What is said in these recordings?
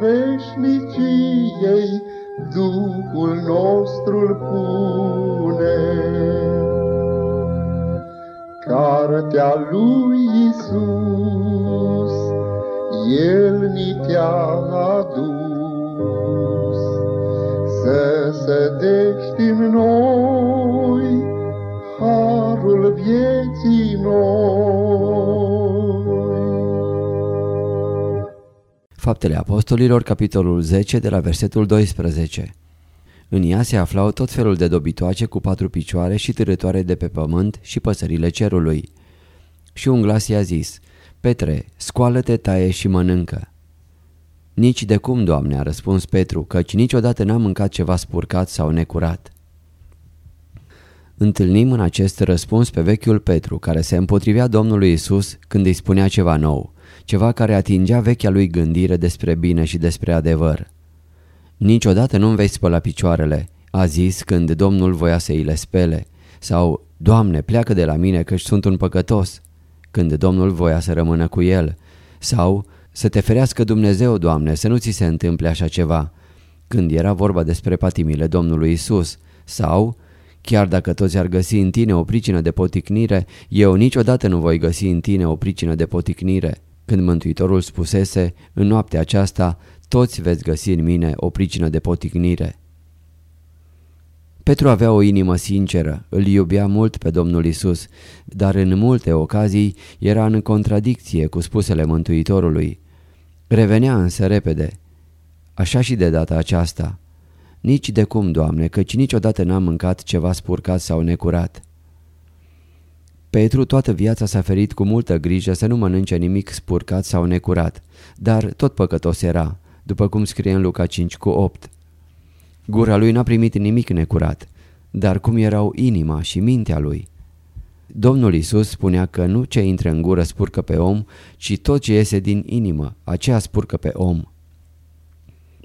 veșniciei, Duhul nostru pune. Cartea lui Isus, El ni te-a adus, Să sădești Faptele Apostolilor, capitolul 10, de la versetul 12. În ea se aflau tot felul de dobitoace cu patru picioare și târătoare de pe pământ și păsările cerului. Și un glas i-a zis, Petre, scoală-te, taie și mănâncă. Nici de cum, Doamne, a răspuns Petru, căci niciodată n-am mâncat ceva spurcat sau necurat. Întâlnim în acest răspuns pe vechiul Petru, care se împotrivea Domnului Isus când îi spunea ceva nou, ceva care atingea vechea lui gândire despre bine și despre adevăr. Niciodată nu-mi vei spăla picioarele, a zis când Domnul voia să îi le spele, sau, Doamne, pleacă de la mine că sunt un păcătos, când Domnul voia să rămână cu el, sau, să te ferească Dumnezeu, Doamne, să nu ți se întâmple așa ceva, când era vorba despre patimile Domnului Isus, sau, chiar dacă toți ar găsi în tine o pricină de poticnire, eu niciodată nu voi găsi în tine o pricină de poticnire. Când Mântuitorul spusese, în noaptea aceasta, toți veți găsi în mine o pricină de poticnire. Petru avea o inimă sinceră, îl iubea mult pe Domnul Isus, dar în multe ocazii era în contradicție cu spusele Mântuitorului. Revenea însă repede. Așa și de data aceasta. Nici de cum, Doamne, căci niciodată n-am mâncat ceva spurcat sau necurat. Petru toată viața s-a ferit cu multă grijă să nu mănânce nimic spurcat sau necurat, dar tot păcătos era, după cum scrie în Luca 5 cu 8. Gura lui n-a primit nimic necurat, dar cum erau inima și mintea lui? Domnul Isus spunea că nu ce intră în gură spurcă pe om, ci tot ce iese din inimă, aceea spurcă pe om.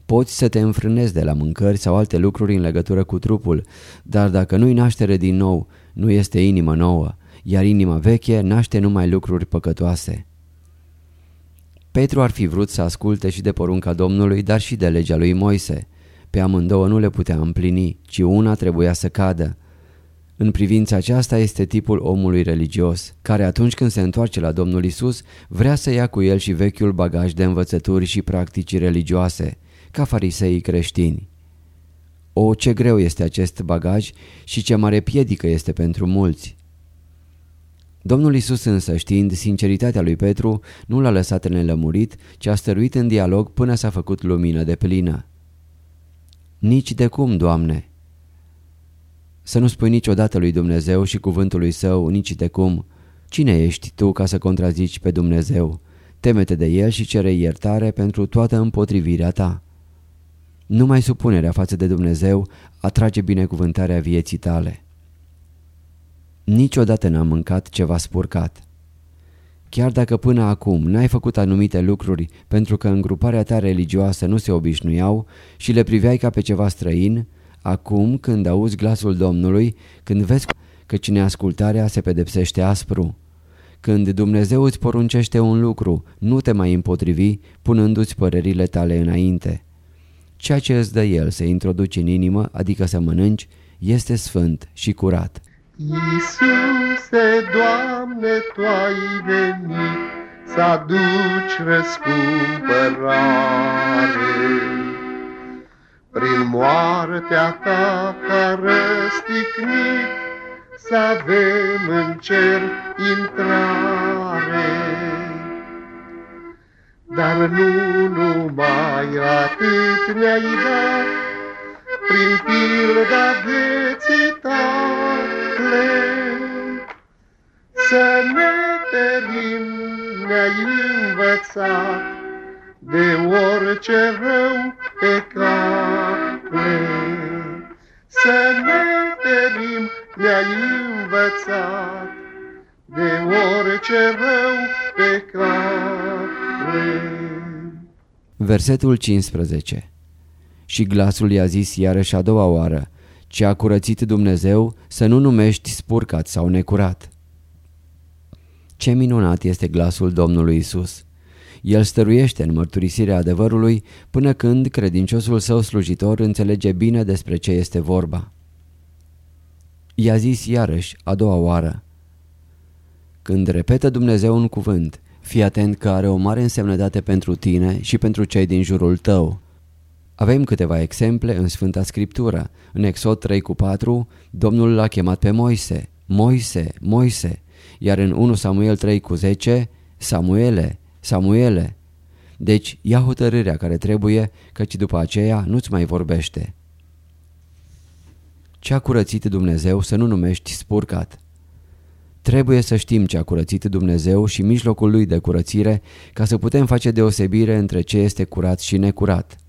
Poți să te înfrânezi de la mâncări sau alte lucruri în legătură cu trupul, dar dacă nu-i naștere din nou, nu este inimă nouă, iar inima veche naște numai lucruri păcătoase. Petru ar fi vrut să asculte și de porunca Domnului, dar și de legea lui Moise. Pe amândouă nu le putea împlini, ci una trebuia să cadă. În privința aceasta este tipul omului religios, care atunci când se întoarce la Domnul Isus, vrea să ia cu el și vechiul bagaj de învățături și practici religioase, ca fariseii creștini. O, ce greu este acest bagaj și ce mare piedică este pentru mulți. Domnul Isus însă, știind sinceritatea lui Petru, nu l-a lăsat nelămurit, ci a stăruit în dialog până s-a făcut lumină de plină. Nici de cum, Doamne! Să nu spui niciodată lui Dumnezeu și cuvântului său, nici de cum. Cine ești tu ca să contrazici pe Dumnezeu? Temete de El și cere iertare pentru toată împotrivirea ta. Numai supunerea față de Dumnezeu atrage binecuvântarea vieții tale. Niciodată n-am mâncat ceva spurcat. Chiar dacă până acum n-ai făcut anumite lucruri pentru că în gruparea ta religioasă nu se obișnuiau și le priveai ca pe ceva străin, acum când auzi glasul Domnului, când vezi că cine ascultarea se pedepsește aspru, când Dumnezeu îți poruncește un lucru, nu te mai împotrivi punându-ți părerile tale înainte. Ceea ce îți dă El să introduci în inimă, adică să mănânci, este sfânt și curat. Iisuse, Doamne, Tu ai venit să aduci răscumpărare. Prin moartea Ta ca răstignit, să avem în cer intrare. Dar nu numai atât ne-ai dat, prin pilda vieții tale. Să ne ferim ne-ai învățat de orice rău pe care. Să ne ferim ne-ai învățat de orice rău pe care. Versetul 15 și glasul i-a zis iarăși a doua oară, ce a curățit Dumnezeu să nu numești spurcat sau necurat. Ce minunat este glasul Domnului Isus! El stăruiește în mărturisirea adevărului până când credinciosul său slujitor înțelege bine despre ce este vorba. I-a zis iarăși, a doua oară. Când repetă Dumnezeu un cuvânt, fii atent că are o mare însemnătate pentru tine și pentru cei din jurul tău. Avem câteva exemple în Sfânta Scriptură. În Exod 3 cu 4, Domnul l-a chemat pe Moise, Moise, Moise, iar în 1 Samuel 3 cu 10, Samuele, Samuele. Deci ia hotărârea care trebuie, căci după aceea nu-ți mai vorbește. Ce a curățit Dumnezeu să nu numești spurcat? Trebuie să știm ce a curățit Dumnezeu și mijlocul lui de curățire ca să putem face deosebire între ce este curat și necurat.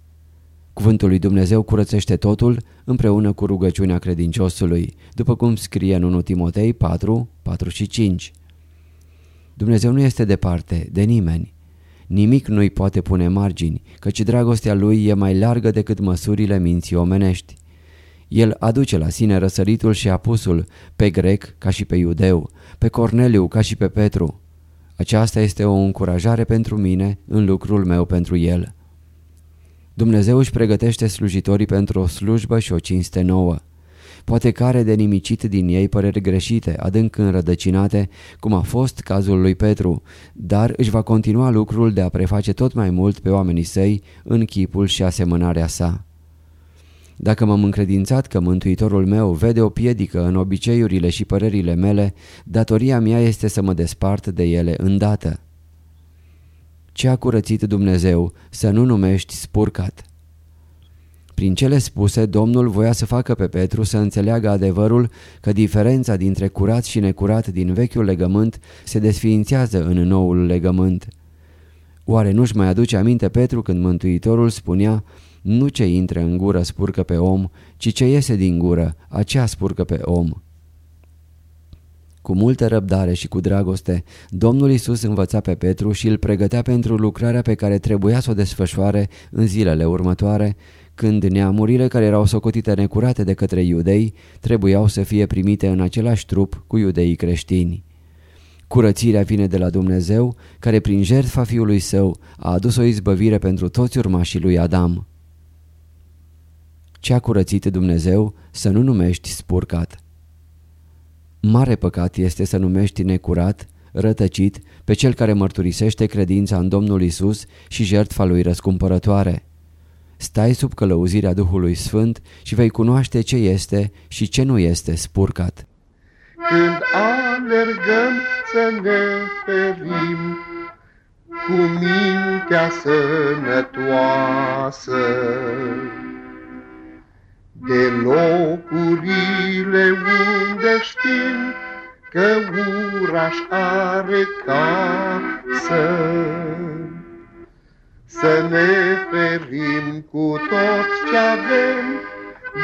Cuvântul lui Dumnezeu curățește totul împreună cu rugăciunea credinciosului, după cum scrie în 1 Timotei 4, 4 și 5. Dumnezeu nu este departe de nimeni. Nimic nu-i poate pune margini, căci dragostea lui e mai largă decât măsurile minții omenești. El aduce la sine răsăritul și apusul, pe grec ca și pe iudeu, pe Corneliu ca și pe Petru. Aceasta este o încurajare pentru mine în lucrul meu pentru el. Dumnezeu își pregătește slujitorii pentru o slujbă și o cinste nouă. Poate care de nimicit din ei păreri greșite, adânc înrădăcinate, cum a fost cazul lui Petru, dar își va continua lucrul de a preface tot mai mult pe oamenii săi în chipul și asemănarea sa. Dacă m-am încredințat că Mântuitorul meu vede o piedică în obiceiurile și părerile mele, datoria mea este să mă despart de ele îndată. Ce a curățit Dumnezeu să nu numești spurcat? Prin cele spuse, Domnul voia să facă pe Petru să înțeleagă adevărul că diferența dintre curat și necurat din vechiul legământ se desființează în noul legământ. Oare nu-și mai aduce aminte Petru când Mântuitorul spunea nu ce intră în gură spurcă pe om, ci ce iese din gură, aceea spurcă pe om. Cu multă răbdare și cu dragoste, Domnul Isus învăța pe Petru și îl pregătea pentru lucrarea pe care trebuia să o desfășoare în zilele următoare, când neamurile care erau socotite necurate de către iudei trebuiau să fie primite în același trup cu iudeii creștini. Curățirea vine de la Dumnezeu, care prin jertfa Fiului Său a adus o izbăvire pentru toți urmașii lui Adam. Ce a curățit Dumnezeu să nu numești spurcat. Mare păcat este să numești necurat, rătăcit, pe cel care mărturisește credința în Domnul Isus și jertfa lui răscumpărătoare. Stai sub călăuzirea Duhului Sfânt și vei cunoaște ce este și ce nu este spurcat. Când alergăm să ne ferim cu mintea sănătoasă, de locurile unde știm că uraș are casă. Să ne ferim cu tot ce avem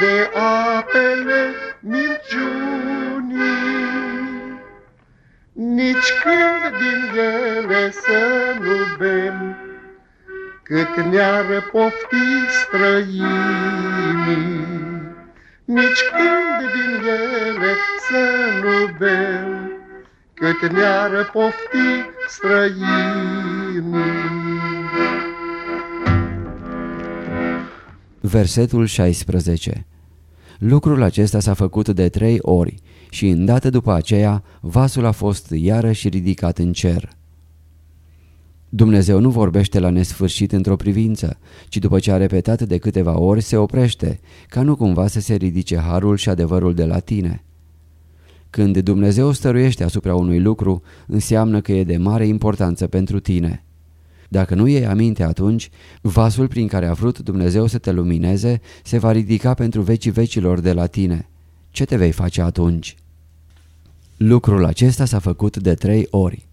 de apele minciunii, nici când din ele să nu bem, cât ne-ar pofti străinii nici când din ele să nu bem, cât ne-ar pofti străinii. Versetul 16 Lucrul acesta s-a făcut de trei ori și îndată după aceea vasul a fost iarăși ridicat în cer. Dumnezeu nu vorbește la nesfârșit într-o privință, ci după ce a repetat de câteva ori se oprește, ca nu cumva să se ridice harul și adevărul de la tine. Când Dumnezeu stăruiește asupra unui lucru, înseamnă că e de mare importanță pentru tine. Dacă nu iei aminte atunci, vasul prin care a vrut Dumnezeu să te lumineze se va ridica pentru vecii vecilor de la tine. Ce te vei face atunci? Lucrul acesta s-a făcut de trei ori.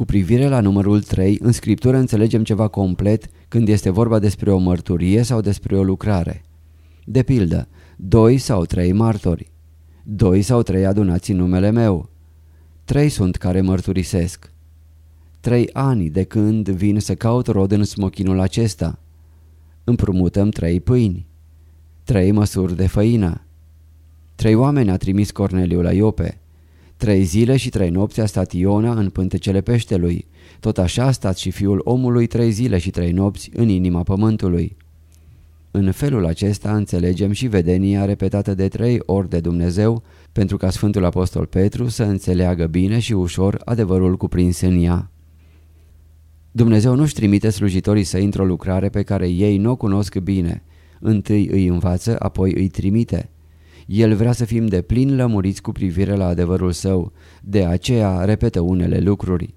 Cu privire la numărul 3, în scriptură înțelegem ceva complet când este vorba despre o mărturie sau despre o lucrare. De pildă, doi sau trei martori. Doi sau trei adunați în numele meu. Trei sunt care mărturisesc. Trei ani de când vin să caut rod în smochinul acesta. Împrumutăm trei pâini. Trei măsuri de făină. Trei oameni a trimis Corneliu la Iope. Trei zile și trei nopți a stat Iona în pântecele peștelui. Tot așa a stat și fiul omului trei zile și trei nopți în inima pământului. În felul acesta înțelegem și vedenia repetată de trei ori de Dumnezeu pentru ca Sfântul Apostol Petru să înțeleagă bine și ușor adevărul cuprins în ea. Dumnezeu nu-și trimite slujitorii să intră o lucrare pe care ei nu o cunosc bine. Întâi îi învață, apoi îi trimite. El vrea să fim de plin lămuriți cu privire la adevărul său, de aceea repetă unele lucruri.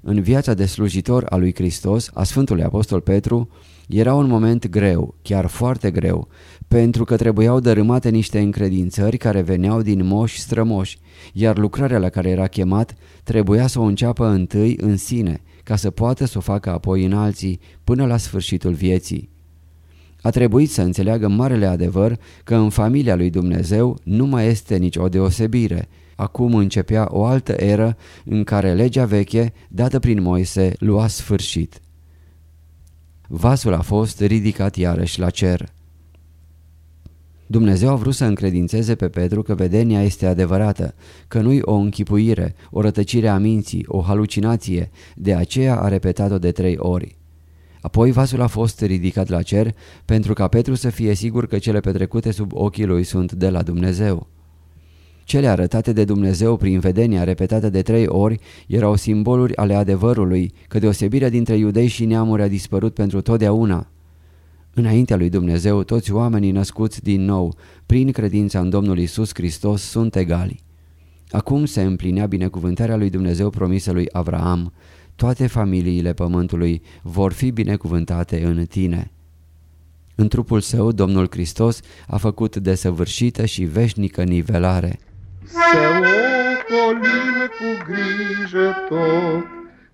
În viața de slujitor a lui Hristos, a Sfântului Apostol Petru, era un moment greu, chiar foarte greu, pentru că trebuiau dărâmate niște încredințări care veneau din moși strămoși, iar lucrarea la care era chemat trebuia să o înceapă întâi în sine, ca să poată să o facă apoi în alții, până la sfârșitul vieții. A trebuit să înțeleagă marele adevăr că în familia lui Dumnezeu nu mai este nicio deosebire. Acum începea o altă eră în care legea veche, dată prin Moise, lua sfârșit. Vasul a fost ridicat iarăși la cer. Dumnezeu a vrut să încredințeze pe Petru că vedenia este adevărată, că nu-i o închipuire, o rătăcire a minții, o halucinație, de aceea a repetat-o de trei ori. Apoi vasul a fost ridicat la cer pentru ca Petru să fie sigur că cele petrecute sub ochii lui sunt de la Dumnezeu. Cele arătate de Dumnezeu prin vedenia repetată de trei ori erau simboluri ale adevărului că deosebirea dintre iudei și neamuri a dispărut pentru totdeauna. Înaintea lui Dumnezeu, toți oamenii născuți din nou, prin credința în Domnul Isus Hristos, sunt egali. Acum se împlinea binecuvântarea lui Dumnezeu promisă lui Avraam. Toate familiile pământului vor fi binecuvântate în tine. În trupul său, Domnul Hristos a făcut desăvârșită și veșnică nivelare. Să ocolim cu grijă tot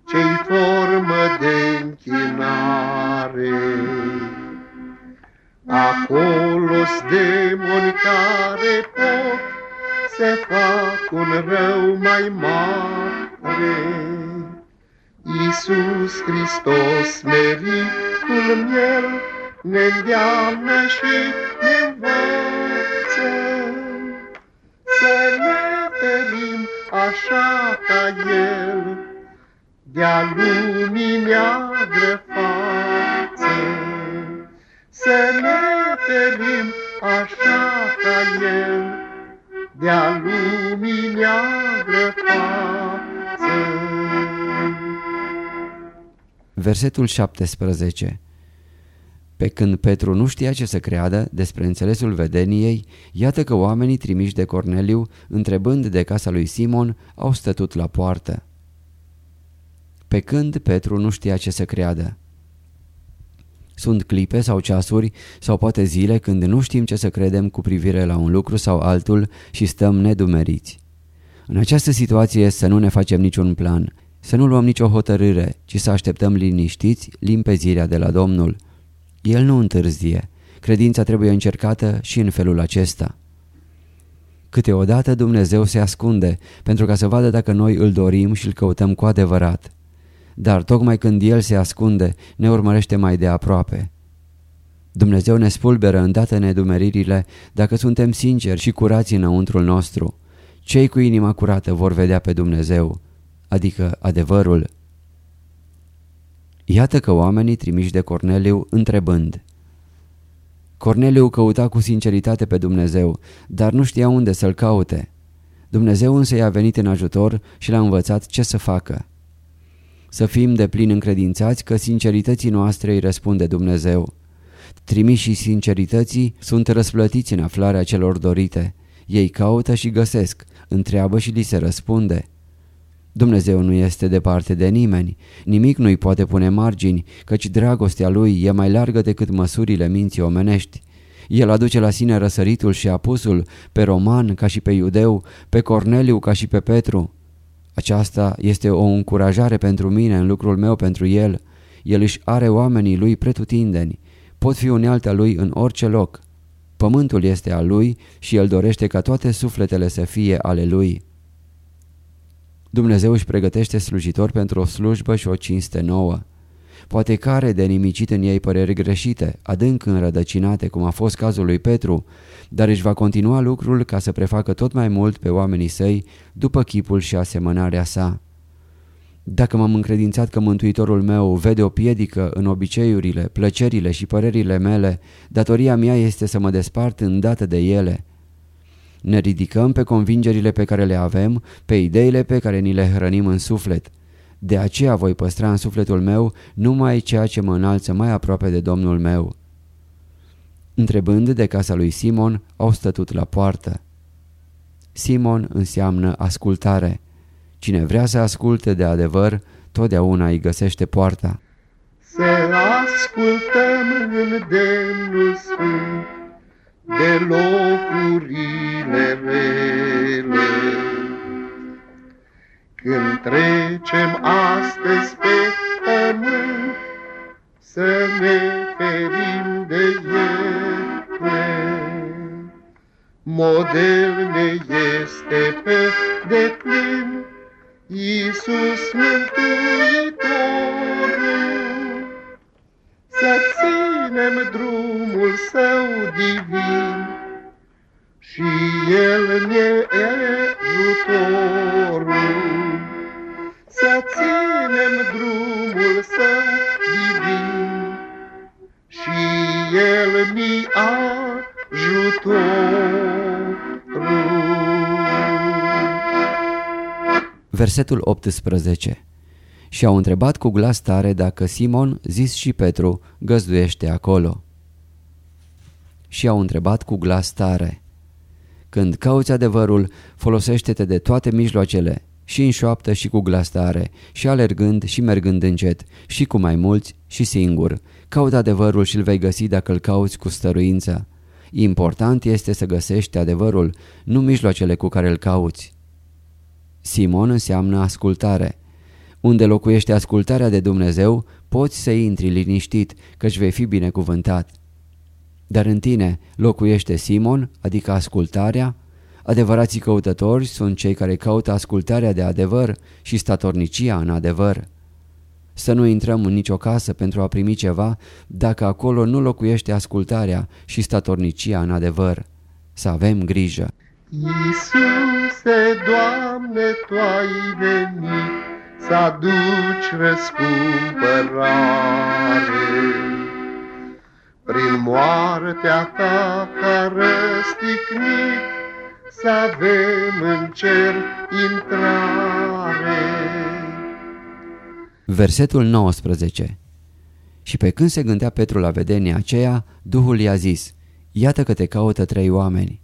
ce-i formă de închinare. Acolo-s demoni care pot să fac un rău mai mare. Iisus Hristos, meritul miel, ne îndeamnă și ne învață să ne ferim așa ca El de-a lumii neagră față. Să ne ferim așa ca El de-a lumii neagră față. Versetul 17 pe când Petru nu știa ce să creadă despre înțelesul vedeniei, iată că oamenii trimiși de Corneliu, întrebând de casa lui Simon, au stătut la poartă. Pe când Petru nu știa ce să creadă. Sunt clipe sau ceasuri sau poate zile când nu știm ce să credem cu privire la un lucru sau altul și stăm nedumeriți. În această situație să nu ne facem niciun plan, să nu luăm nicio hotărâre, ci să așteptăm liniștiți limpezirea de la Domnul – el nu întârzie. Credința trebuie încercată și în felul acesta. Câteodată Dumnezeu se ascunde pentru ca să vadă dacă noi îl dorim și îl căutăm cu adevărat. Dar tocmai când El se ascunde, ne urmărește mai de aproape. Dumnezeu ne spulberă îndată nedumeririle dacă suntem sinceri și curați înăuntrul nostru. Cei cu inima curată vor vedea pe Dumnezeu, adică adevărul. Iată că oamenii trimiși de Corneliu întrebând. Corneliu căuta cu sinceritate pe Dumnezeu, dar nu știa unde să-l caute. Dumnezeu însă i-a venit în ajutor și l-a învățat ce să facă. Să fim de plin încredințați că sincerității noastre îi răspunde Dumnezeu. Trimișii sincerității sunt răsplătiți în aflarea celor dorite. Ei caută și găsesc, întreabă și li se răspunde. Dumnezeu nu este departe de nimeni, nimic nu-i poate pune margini, căci dragostea lui e mai largă decât măsurile minții omenești. El aduce la sine răsăritul și apusul, pe roman ca și pe iudeu, pe Corneliu ca și pe Petru. Aceasta este o încurajare pentru mine în lucrul meu pentru el. El își are oamenii lui pretutindeni, pot fi unealtea lui în orice loc. Pământul este al lui și el dorește ca toate sufletele să fie ale lui. Dumnezeu își pregătește slujitori pentru o slujbă și o cinste nouă. Poate care de nimicit în ei păreri greșite, adânc înrădăcinate, cum a fost cazul lui Petru, dar își va continua lucrul ca să prefacă tot mai mult pe oamenii săi după chipul și asemănarea sa. Dacă m-am încredințat că Mântuitorul meu vede o piedică în obiceiurile, plăcerile și părerile mele, datoria mea este să mă despart îndată de ele. Ne ridicăm pe convingerile pe care le avem, pe ideile pe care ni le hrănim în suflet. De aceea voi păstra în sufletul meu numai ceea ce mă înalță mai aproape de Domnul meu. Întrebând de casa lui Simon, au stătut la poartă. Simon înseamnă ascultare. Cine vrea să asculte de adevăr, totdeauna îi găsește poarta. Să ascultăm demnul sfânt de locurile rele. Când trecem astăzi pe pământ, să ne ferim de ele. Model ne este pe deplin Iisus Mântuitorul, El ne ajutorul. Să ținem drumul său divin, Și El ne ajutorul. Versetul 18 Și au întrebat cu glas tare dacă Simon, zis și Petru, găzduiește acolo. Și au întrebat cu glas tare. Când cauți adevărul, folosește-te de toate mijloacele, și în șoaptă și cu glas tare, și alergând și mergând încet, și cu mai mulți și singur. Caut adevărul și îl vei găsi dacă îl cauți cu stăruință. Important este să găsești adevărul, nu mijloacele cu care îl cauți. Simon înseamnă ascultare. Unde locuiește ascultarea de Dumnezeu, poți să intri liniștit, căci vei fi binecuvântat. Dar în tine locuiește Simon, adică ascultarea? Adevărații căutători sunt cei care caută ascultarea de adevăr și statornicia în adevăr. Să nu intrăm în nicio casă pentru a primi ceva dacă acolo nu locuiește ascultarea și statornicia în adevăr. Să avem grijă. Iisuse, Doamne, Tu ai venit să aduci răscumpărare. Prin moartea Ta ca răstignit, să avem în cer intrare. Versetul 19 Și pe când se gândea Petru la vedenia aceea, Duhul i-a zis, Iată că te caută trei oameni.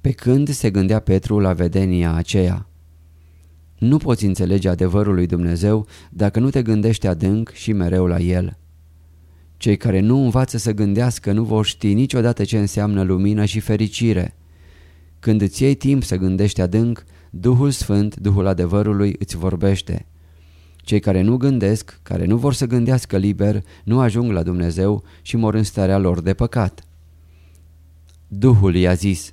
Pe când se gândea Petru la vedenia aceea. Nu poți înțelege adevărul lui Dumnezeu dacă nu te gândești adânc și mereu la el. Cei care nu învață să gândească nu vor ști niciodată ce înseamnă lumină și fericire. Când îți iei timp să gândești adânc, Duhul Sfânt, Duhul adevărului, îți vorbește. Cei care nu gândesc, care nu vor să gândească liber, nu ajung la Dumnezeu și mor în starea lor de păcat. Duhul i-a zis,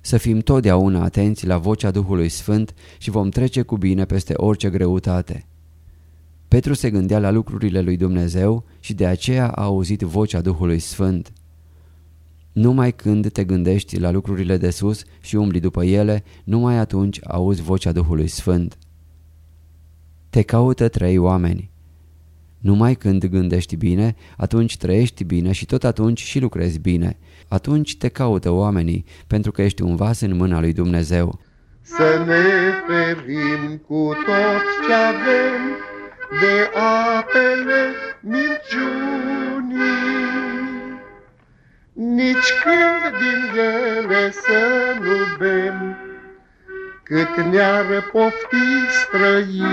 să fim totdeauna atenți la vocea Duhului Sfânt și vom trece cu bine peste orice greutate. Petru se gândea la lucrurile lui Dumnezeu și de aceea a auzit vocea Duhului Sfânt. Numai când te gândești la lucrurile de sus și umbli după ele, numai atunci auzi vocea Duhului Sfânt. Te caută trei oameni. Numai când gândești bine, atunci trăiești bine și tot atunci și lucrezi bine. Atunci te caută oamenii, pentru că ești un vas în mâna lui Dumnezeu. Să ne ferim cu tot ce avem de apele minciunii. Nici când din ele să nu bem, cât ne-ar pofti străinii.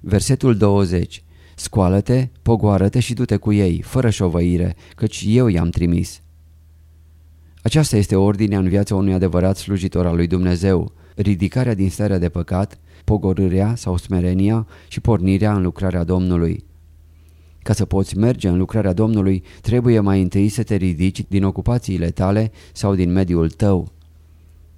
Versetul 20 Scoală-te, pogoară-te și du-te cu ei, fără șovăire, căci eu i-am trimis. Aceasta este ordinea în viața unui adevărat slujitor al lui Dumnezeu, ridicarea din starea de păcat, pogorârea sau smerenia și pornirea în lucrarea Domnului. Ca să poți merge în lucrarea Domnului, trebuie mai întâi să te ridici din ocupațiile tale sau din mediul tău.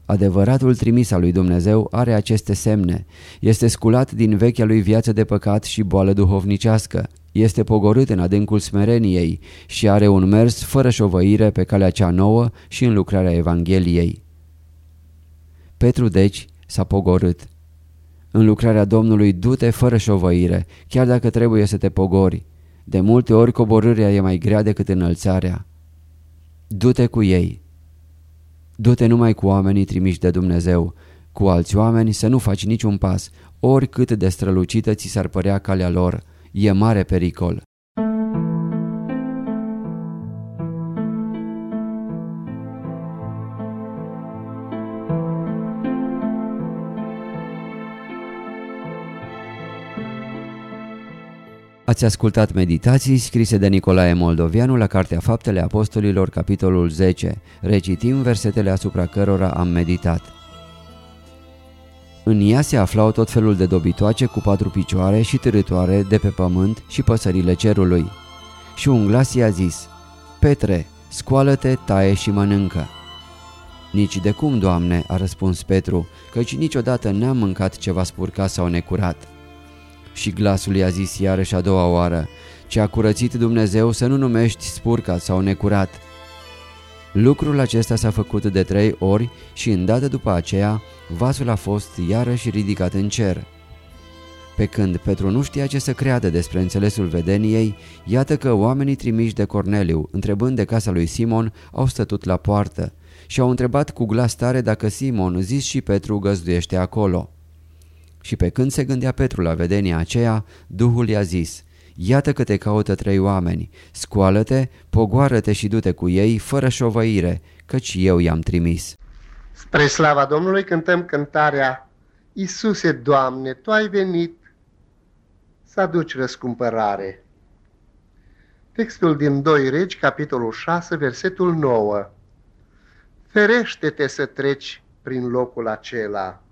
Adevăratul trimis al lui Dumnezeu are aceste semne. Este sculat din vechea lui viață de păcat și boală duhovnicească. Este pogorât în adâncul smereniei și are un mers fără șovăire pe calea cea nouă și în lucrarea Evangheliei. Petru deci s-a pogorât. În lucrarea Domnului du-te fără șovăire, chiar dacă trebuie să te pogori. De multe ori coborârea e mai grea decât înălțarea. Du-te cu ei. Du-te numai cu oamenii trimiși de Dumnezeu. Cu alți oameni să nu faci niciun pas, oricât de strălucită ți s-ar părea calea lor. E mare pericol. Ați ascultat meditații scrise de Nicolae Moldovianu la Cartea Faptele Apostolilor, capitolul 10. Recitim versetele asupra cărora am meditat. În ea se aflau tot felul de dobitoace cu patru picioare și târătoare de pe pământ și păsările cerului. Și un glas i-a zis, Petre, scoală-te, taie și mănâncă. Nici de cum, Doamne, a răspuns Petru, căci niciodată n-am mâncat ceva spurcat sau necurat. Și glasul i-a zis iarăși a doua oară, ce a curățit Dumnezeu să nu numești spurcat sau necurat. Lucrul acesta s-a făcut de trei ori și îndată după aceea vasul a fost iarăși ridicat în cer. Pe când Petru nu știa ce să creadă despre înțelesul vedeniei, iată că oamenii trimiși de Corneliu, întrebând de casa lui Simon, au stătut la poartă și au întrebat cu glas tare dacă Simon, zis și Petru, găzduiește acolo. Și pe când se gândea Petru la vedenia aceea, Duhul i-a zis, Iată că te caută trei oameni, scoală-te, pogoară-te și du-te cu ei fără șovăire, căci eu i-am trimis. Spre slava Domnului cântăm cântarea Iisuse, Doamne, Tu ai venit să aduci răscumpărare. Textul din 2 Regi, capitolul 6, versetul 9. Ferește-te să treci prin locul acela.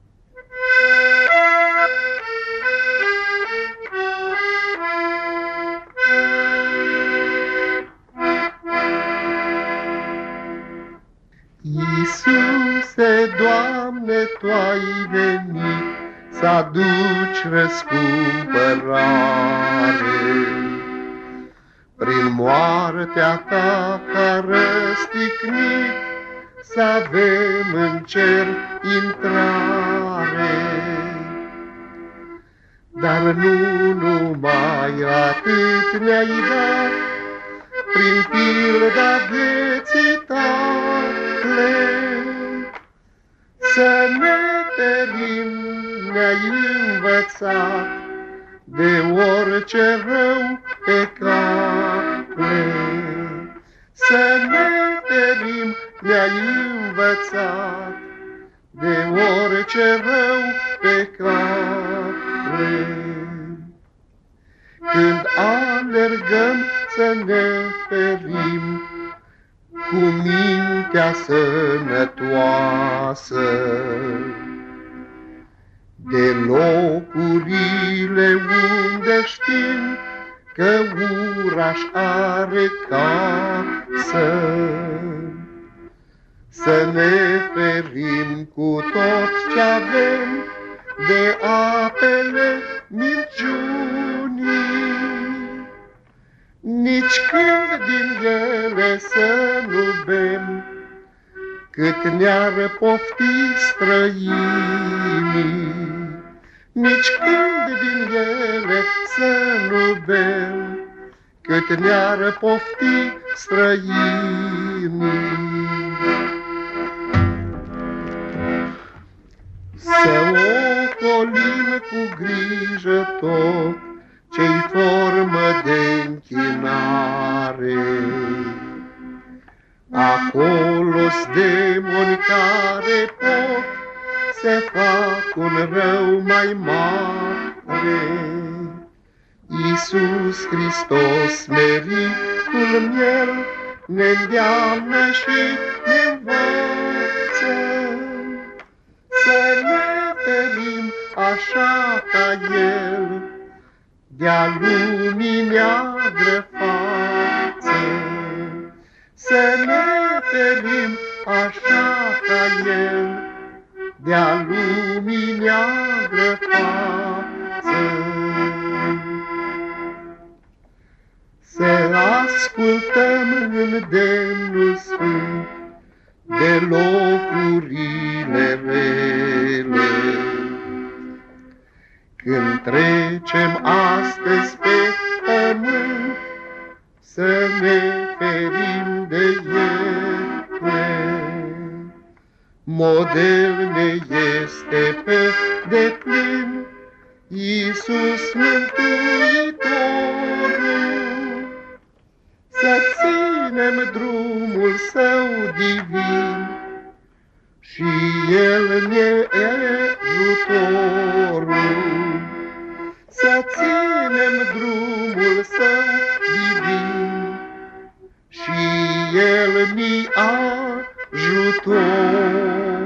Iisuse, Doamne, Tu ai venit să aduci răscumpărare. Prin moartea Ta ca răstignit, să avem în cer intrare. Dar nu numai atât ne-ai dat, prin pilda vieții tale, să ne ferim ne-ai învățat de orice rău pe cale. Să ne ferim ne-ai învățat de orice rău pe cale. Când alergăm să ne ferim cu mintea sănătoasă de locurile unde știm că uraș are casă. Să ne ferim cu tot ce avem de apele minciunii, nici când din ele să nu bem, cât ne-ar pofti străinii. Nici când din ele să nu bem, cât ne-ar pofti străinii. Să ocolim cu grijă tot ce-i formă de închinare. Acolo-s demoni care pot să fac un rău mai mare. Iisus Hristos, meritul miel, ne îndeamnă și ne învață să ne ferim așa ca El, de-a lumii neagră față. Să ne ferim așa ca El, de-a lumii neagră față. Să ascultăm îndemnul sfânt de locurile rele. Când trecem astăzi pe pământ, să ne ferim de ele. Model ne este pe deplin Iisus Mântuitorul. Să ținem drumul Său divin Și El ne ajutorul. Să ținem drumul Său divin Și El mi ajutorul.